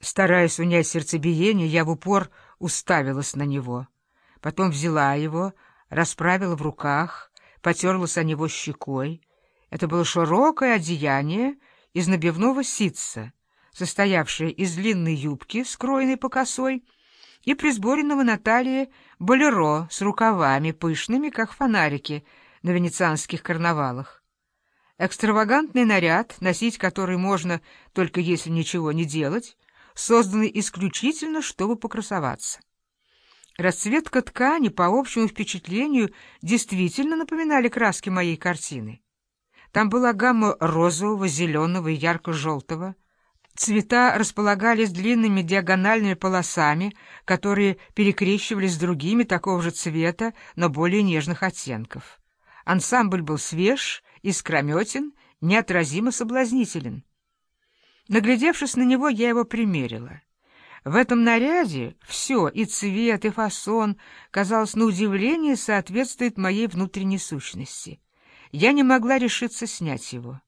Стараясь унять сердцебиение, я в упор уставилась на него. Потом взяла его, расправила в руках, потерлась о него щекой. Это было широкое одеяние из набивного ситца, состоявшее из длинной юбки, скроенной по косой, и присборенного на талии болеро с рукавами пышными, как фонарики на венецианских карнавалах. Экстравагантный наряд, носить который можно только если ничего не делать, созданный исключительно, чтобы покрасоваться. Расцветка ткани, по общему впечатлению, действительно напоминали краски моей картины. Там была гамма розового, зеленого и ярко-желтого. Цвета располагались длинными диагональными полосами, которые перекрещивались с другими такого же цвета, но более нежных оттенков. Ансамбль был свеж, искрометен, неотразимо соблазнителен. Наглядевшись на него, я его примерила. В этом наряде все, и цвет, и фасон, казалось, на удивление соответствует моей внутренней сущности. Я не могла решиться снять его.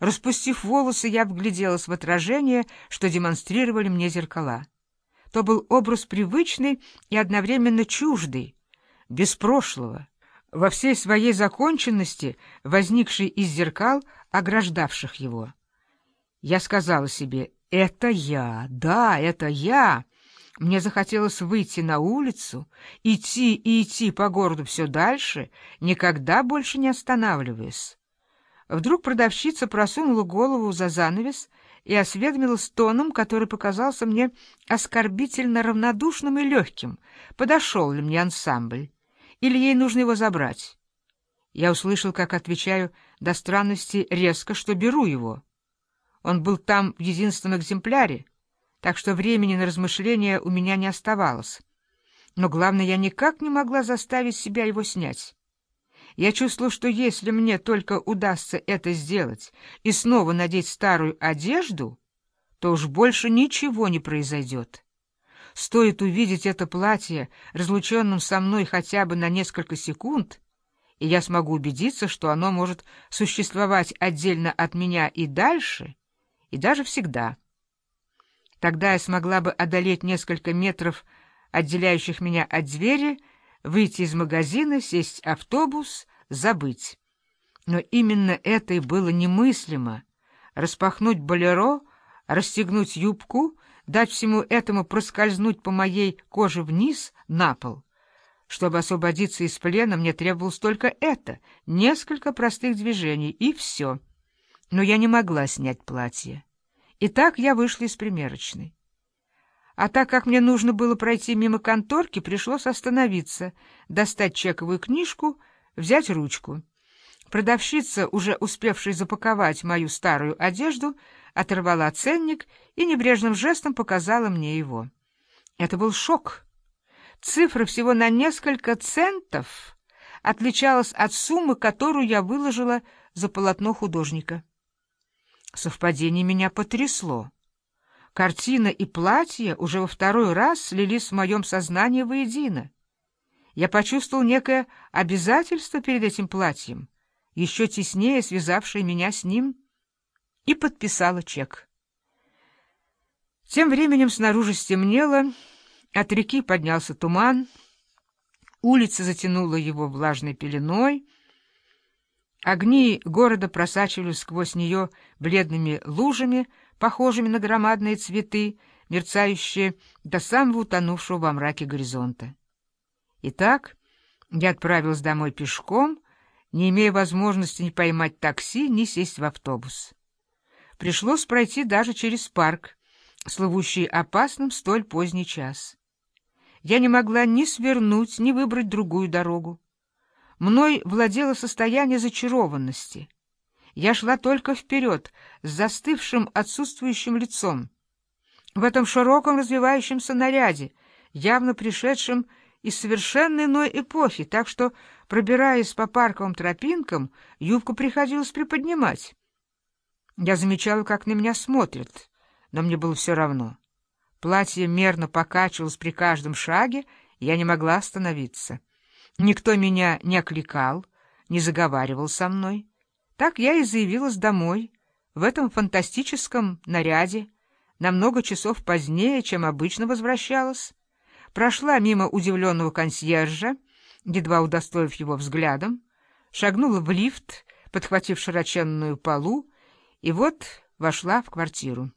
Распустив волосы, я вгляделась в отражение, что демонстрировали мне зеркала. То был образ привычный и одновременно чуждый, без прошлого, во всей своей законченности, возникший из зеркал, ограждавших его. Я сказала себе, это я, да, это я. Мне захотелось выйти на улицу, идти и идти по городу все дальше, никогда больше не останавливаясь. Вдруг продавщица просунула голову за занавес и осведомилась тоном, который показался мне оскорбительно равнодушным и легким, подошел ли мне ансамбль, или ей нужно его забрать. Я услышал, как отвечаю до странности резко, что беру его. Он был там в единственном экземпляре, так что времени на размышления у меня не оставалось. Но главное, я никак не могла заставить себя его снять. Я чувствовала, что если мне только удастся это сделать и снова надеть старую одежду, то уж больше ничего не произойдет. Стоит увидеть это платье, разлученным со мной хотя бы на несколько секунд, и я смогу убедиться, что оно может существовать отдельно от меня и дальше — и даже всегда. Тогда я смогла бы одолеть несколько метров, отделяющих меня от двери, выйти из магазина, сесть автобус, забыть. Но именно это и было немыслимо. Распахнуть болеро, расстегнуть юбку, дать всему этому проскользнуть по моей коже вниз, на пол. Чтобы освободиться из плена, мне требовалось только это, несколько простых движений, и все но я не могла снять платье. И так я вышла из примерочной. А так как мне нужно было пройти мимо конторки, пришлось остановиться, достать чековую книжку, взять ручку. Продавщица, уже успевшая запаковать мою старую одежду, оторвала ценник и небрежным жестом показала мне его. Это был шок. Цифра всего на несколько центов отличалась от суммы, которую я выложила за полотно художника. Совпадение меня потрясло. Картина и платье уже во второй раз слились в моем сознании воедино. Я почувствовал некое обязательство перед этим платьем, еще теснее связавшее меня с ним, и подписала чек. Тем временем снаружи стемнело, от реки поднялся туман, улица затянула его влажной пеленой — Огни города просачивались сквозь нее бледными лужами, похожими на громадные цветы, мерцающие до самого утонувшего во мраке горизонта. Итак, я отправилась домой пешком, не имея возможности ни поймать такси, ни сесть в автобус. Пришлось пройти даже через парк, слывущий опасным столь поздний час. Я не могла ни свернуть, ни выбрать другую дорогу. Мной владело состояние зачарованности. Я шла только вперед, с застывшим отсутствующим лицом. В этом широком развивающемся наряде, явно пришедшем из совершенно иной эпохи, так что, пробираясь по парковым тропинкам, юбку приходилось приподнимать. Я замечала, как на меня смотрят, но мне было все равно. Платье мерно покачивалось при каждом шаге, я не могла остановиться. Никто меня не окликал, не заговаривал со мной. Так я и заявилась домой, в этом фантастическом наряде, на много часов позднее, чем обычно возвращалась, прошла мимо удивленного консьержа, едва удостоив его взглядом, шагнула в лифт, подхватив широченную полу, и вот вошла в квартиру.